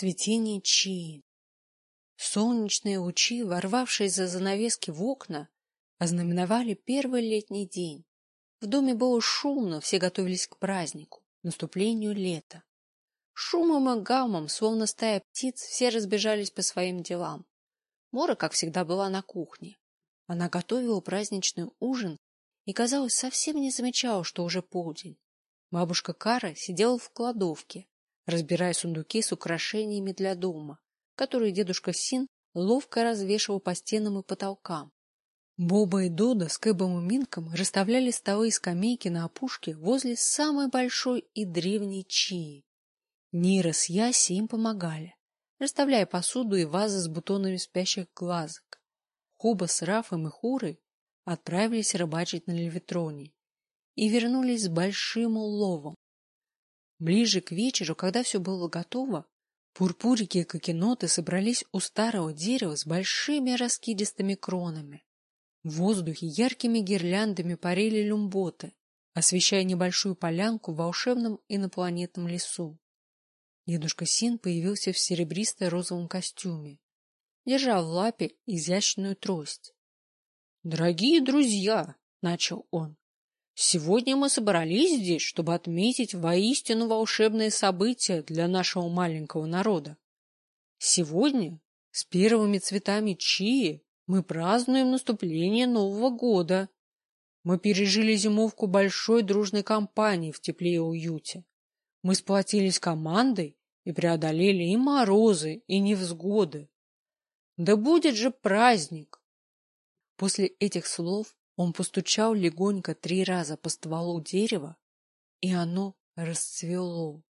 Цветение чи. Солнечные лучи, ворвавшись за занавески в окна, ознаменовали первый летний день. В доме было шумно, все готовились к празднику, наступлению лета. Шумом и гамом, словно стая птиц, все разбежались по своим делам. Мора, как всегда, была на кухне. Она готовила праздничный ужин и, казалось, совсем не замечала, что уже полдень. Бабушка Кара сидела в кладовке, разбирая сундуки с украшениями для дома, которые дедушка Син ловко развешивал по стенам и потолкам. Боба и Дода с Кэбом и Минком расставляли столы и скамейки на опушке возле самой большой и древней чии. Нира с Яси им помогали, расставляя посуду и вазы с бутонами спящих глазок. Хуба с Рафом и Хурой отправились рыбачить на Левитроне и вернулись с большим уловом. Ближе к вечеру, когда все было готово, пурпурики и кокеноты собрались у старого дерева с большими раскидистыми кронами. В воздухе яркими гирляндами парили люмботы, освещая небольшую полянку в волшебном инопланетном лесу. Дедушка Син появился в серебристо-розовом костюме, держа в лапе изящную трость. — Дорогие друзья, — начал он, — сегодня мы собрались здесь, чтобы отметить воистину волшебное событие для нашего маленького народа. Сегодня с первыми цветами чии мы празднуем наступление Нового года. Мы пережили зимовку большой дружной компании в тепле и уюте. Мы сплотились командой и преодолели и морозы, и невзгоды. Да будет же праздник! После этих слов он постучал легонько три раза по стволу дерева, и оно расцвело.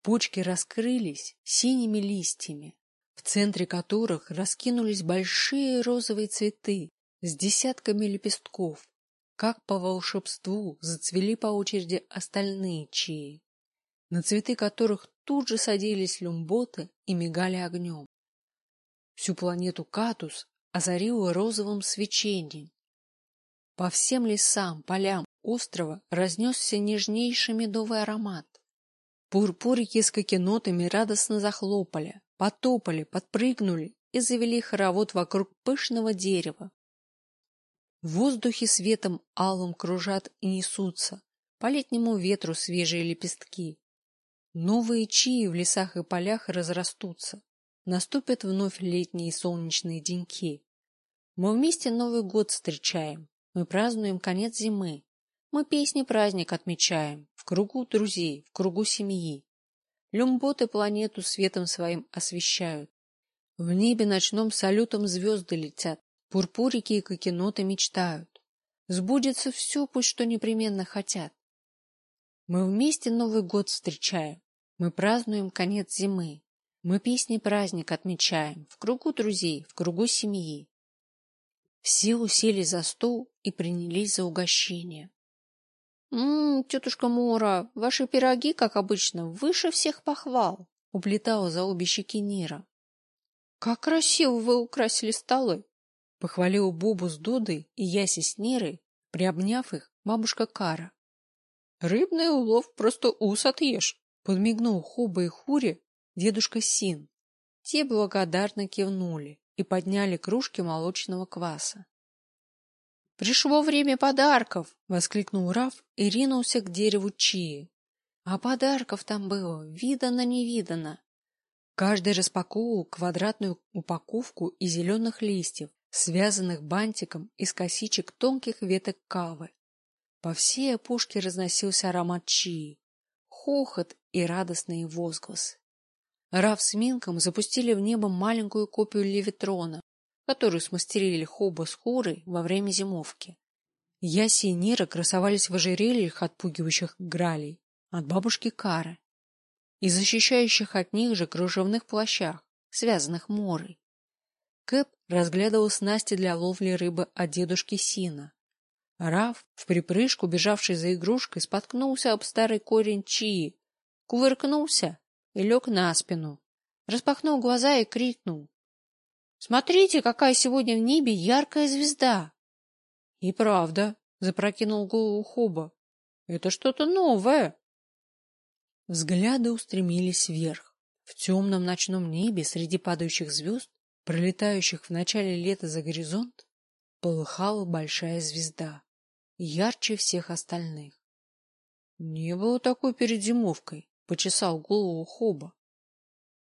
Почки раскрылись синими листьями, в центре которых раскинулись большие розовые цветы с десятками лепестков. Как по волшебству зацвели по очереди остальные чии, на цветы которых тут же садились люмботы и мигали огнем. Всю планету Катус озарило розовым свечением. По всем лесам, полям острова разнесся нежнейший медовый аромат. Пурпурики с кокенотами радостно захлопали, потопали, подпрыгнули и завели хоровод вокруг пышного дерева. В воздухе светом алым кружат и несутся по летнему ветру свежие лепестки. Новые чаи в лесах и полях разрастутся. Наступят вновь летние солнечные деньки. Мы вместе Новый год встречаем. Мы празднуем конец зимы. Мы песни праздник отмечаем. В кругу друзей, в кругу семьи. Люмботы планету светом своим освещают. В небе ночном салютом звезды летят. Пурпурики и кокеноты мечтают. Сбудется все, пусть что непременно хотят. Мы вместе Новый год встречаем. Мы празднуем конец зимы. Мы песни праздник отмечаем. В кругу друзей, в кругу семьи. Все усели за стол и принялись за угощение. «М-м, тетушка Мора, ваши пироги, как обычно, выше всех похвал!» — уплетала за обе щеки Нира. «Как красиво вы украсили столы!» — похвалила Бобу с Додой и Яси с Нирой, приобняв их бабушка Кара. Рыбный улов просто ус отъешь, подмигнул Хуба и Хуре дедушка Син. Те благодарно кивнули и подняли кружки молочного кваса. «Пришло время подарков!» — воскликнул Раф и ринулся к дереву чии. А подарков там было видано-невидано. Каждый распаковывал квадратную упаковку из зеленых листьев, связанных бантиком из косичек тонких веток кавы. По всей опушке разносился аромат чии, хохот и радостные возгласы. Раф с Минком запустили в небо маленькую копию Левитрона, которую смастерили Хоба с Хурой во время зимовки. Яси и Нира красовались в ожерельях, отпугивающих гралей, от бабушки Кары, и защищающих от них же кружевных плащах, связанных морой. Кэп разглядывал снасти для ловли рыбы от дедушки Сина, Раф, в припрыжку, бежавший за игрушкой, споткнулся об старый корень чии, кувыркнулся и лег на спину, распахнул глаза и крикнул. — Смотрите, какая сегодня в небе яркая звезда! — И правда, — запрокинул голову Хоба, — это что-то новое. Взгляды устремились вверх, В темном ночном небе среди падающих звезд, пролетающих в начале лета за горизонт, полыхала большая звезда, ярче всех остальных. Не было такой перед зимовкой, почесал голову Хоба.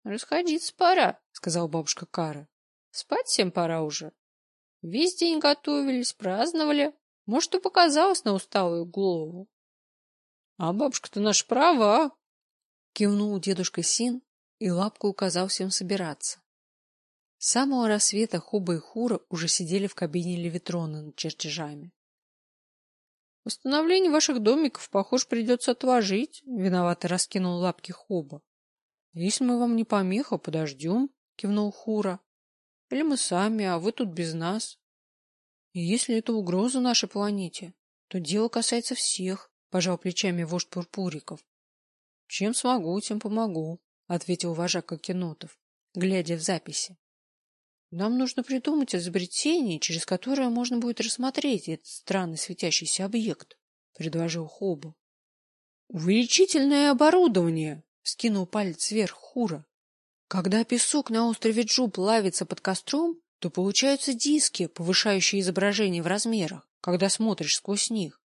Расходиться пора, сказал бабушка Кара. Спать всем пора уже. Весь день готовились, праздновали. Может, и показалось на усталую голову. А бабушка-то наша права, кивнул дедушка Син и лапку указал всем собираться. С самого рассвета Хоба и Хура уже сидели в кабине Левитрона над чертежами. — Восстановление ваших домиков, похоже, придется отложить, — виновато раскинул лапки Хоба. — Если мы вам не помеха, подождем, — кивнул Хура. — Или мы сами, а вы тут без нас. И если это угроза нашей планете, то дело касается всех, — пожал плечами вождь Пурпуриков. — Чем смогу, тем помогу, — ответил вожак Акинотов, глядя в записи. Нам нужно придумать изобретение, через которое можно будет рассмотреть этот странный светящийся объект, — предложил Хоба. — Увеличительное оборудование! — скинул палец вверх Хура. Когда песок на острове Джу плавится под костром, то получаются диски, повышающие изображение в размерах, когда смотришь сквозь них.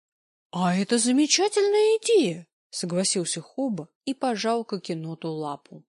— А это замечательная идея! — согласился Хоба и пожал к Акиноту лапу.